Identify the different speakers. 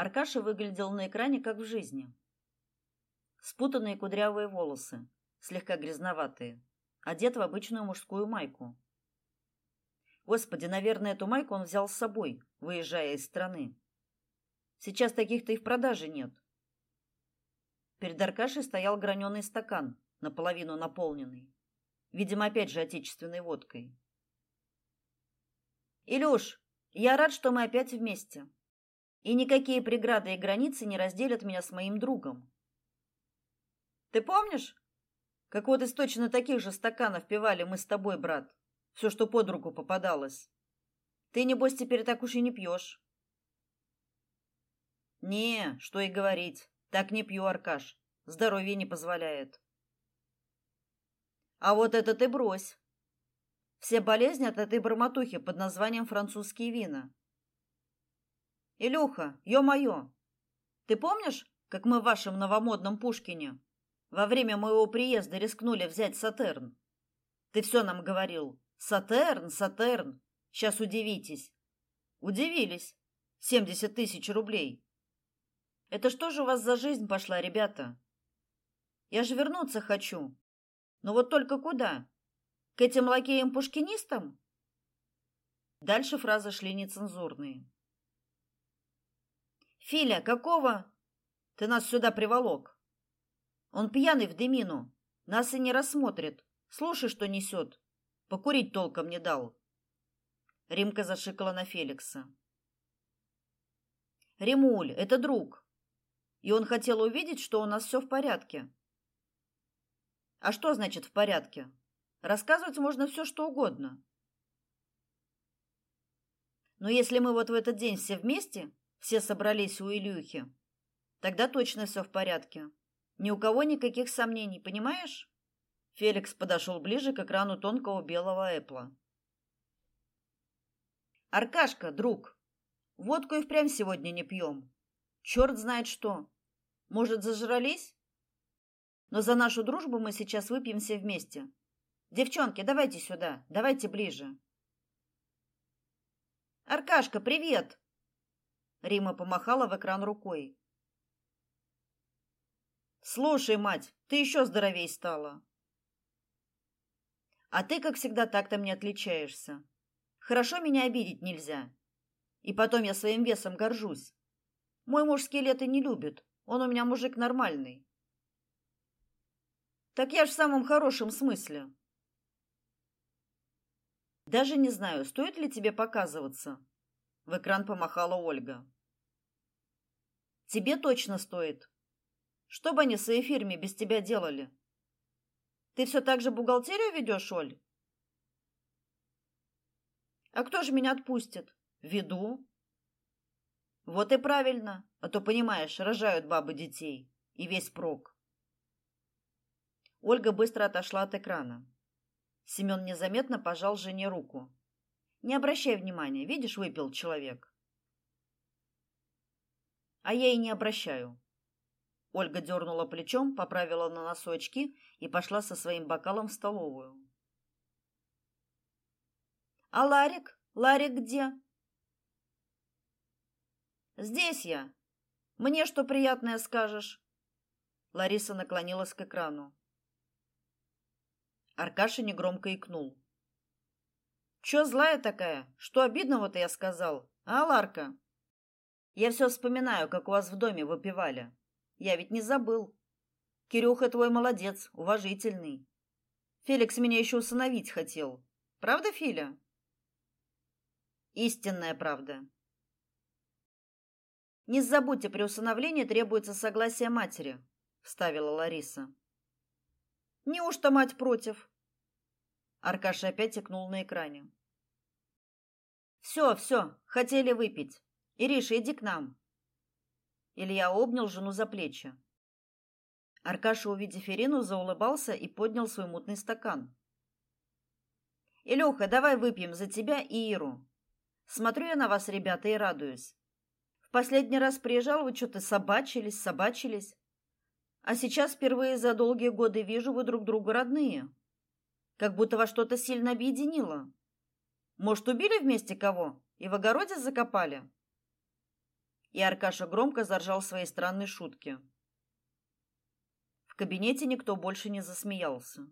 Speaker 1: Аркаша выглядел на экране как в жизни. Спутанные кудрявые волосы, слегка грязноватые, одет в обычную мужскую майку. Господи, наверное, эту майку он взял с собой, выезжая из страны. Сейчас таких-то и в продаже нет. Перед Аркашей стоял граненый стакан, наполовину наполненный. Видимо, опять же отечественной водкой. Илюш, я рад, что мы опять вместе. И никакие преграды и границы не разделят меня с моим другом. Ты помнишь, как вот из точно таких же стаканов пивали мы с тобой, брат? Все, что под руку попадалось. Ты небось теперь так уж и не пьешь. Не, что и говорить. Так не пью, Аркаш. Здоровье не позволяет. А вот это ты брось. Все болезни от этой бормотухи под названием французские вина. Илюха, ё-моё. Ты помнишь, как мы в вашем новомодном Пушкине во время моего приезда рискнули взять Сатерн? Ты все нам говорил. Сатерн, Сатерн. Сейчас удивитесь. Удивились. Семьдесят тысяч рублей. Это что же у вас за жизнь пошла, ребята? Я же вернуться хочу. Но вот только куда? К этим лакеям-пушкинистам? Дальше фразы шли нецензурные. Филя, какого ты нас сюда приволок? Он пьяный в дымину, нас и не рассмотрит. Слушай, что несет. Покурить толком не дал. Римка зашикала на Феликса. Римуль, это друг. И он хотел увидеть, что у нас все в порядке. А что значит в порядке? Рассказывать можно все, что угодно. Но если мы вот в этот день все вместе, все собрались у Илюхи, тогда точно все в порядке. Ни у кого никаких сомнений, понимаешь? Феликс подошел ближе к экрану тонкого белого эпла. Аркашка, друг, водку и впрямь сегодня не пьем. Черт знает что. Может, зажрались? Но за нашу дружбу мы сейчас выпьем все вместе. Девчонки, давайте сюда, давайте ближе. Аркашка, привет. Рима помахала в экран рукой. Слушай, мать, ты еще здоровей стала. А ты, как всегда, так-то мне отличаешься. Хорошо меня обидеть нельзя. И потом я своим весом горжусь. Мой муж скелеты не любит. Он у меня мужик нормальный. Так я ж в самом хорошем смысле. Даже не знаю, стоит ли тебе показываться. В экран помахала Ольга. Тебе точно стоит. Что бы они своей фирме без тебя делали? Ты все так же бухгалтерию ведешь, Оль? А кто же меня отпустит? Веду. Вот и правильно, а то понимаешь, рожают бабы детей и весь прок. Ольга быстро отошла от экрана. Семён незаметно пожал жене руку. Не обращай внимания, видишь, выпил человек. А я и не обращаю. Ольга дернула плечом, поправила на носу очки и пошла со своим бокалом в столовую. А Ларик? Ларик где? Здесь я. Мне что приятное скажешь? Лариса наклонилась к экрану. Аркаша негромко икнул. Чё злая такая? Что обидного-то я сказал? А, Ларка? Я все вспоминаю, как у вас в доме выпивали. Я ведь не забыл. Кирюха твой молодец, уважительный. Феликс меня еще усыновить хотел. Правда, Филя? Истинная правда. Не забудьте, при усыновлении требуется согласие матери, вставила Лариса. Неужто мать против? Аркаша опять икнул на экране. Все, все, хотели выпить. Ириша, иди к нам. Илья обнял жену за плечи. Аркаша, увидев Ирину, заулыбался и поднял свой мутный стакан. Илюха, давай выпьем за тебя и Иру. Смотрю я на вас, ребята, и радуюсь. В последний раз приезжал, вы что-то собачились, собачились. А сейчас впервые за долгие годы вижу, вы друг другу родные как будто вас что-то сильно объединило. Может, убили вместе кого и в огороде закопали? и Аркаша громко заржал своей странной шутки. В кабинете никто больше не засмеялся.